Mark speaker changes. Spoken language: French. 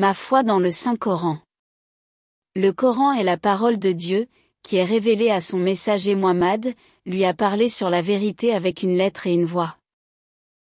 Speaker 1: Ma foi dans le Saint-Coran. Le Coran est la parole de Dieu, qui est révélée à son messager Muhammad, lui a parlé sur la vérité avec une lettre et une voix.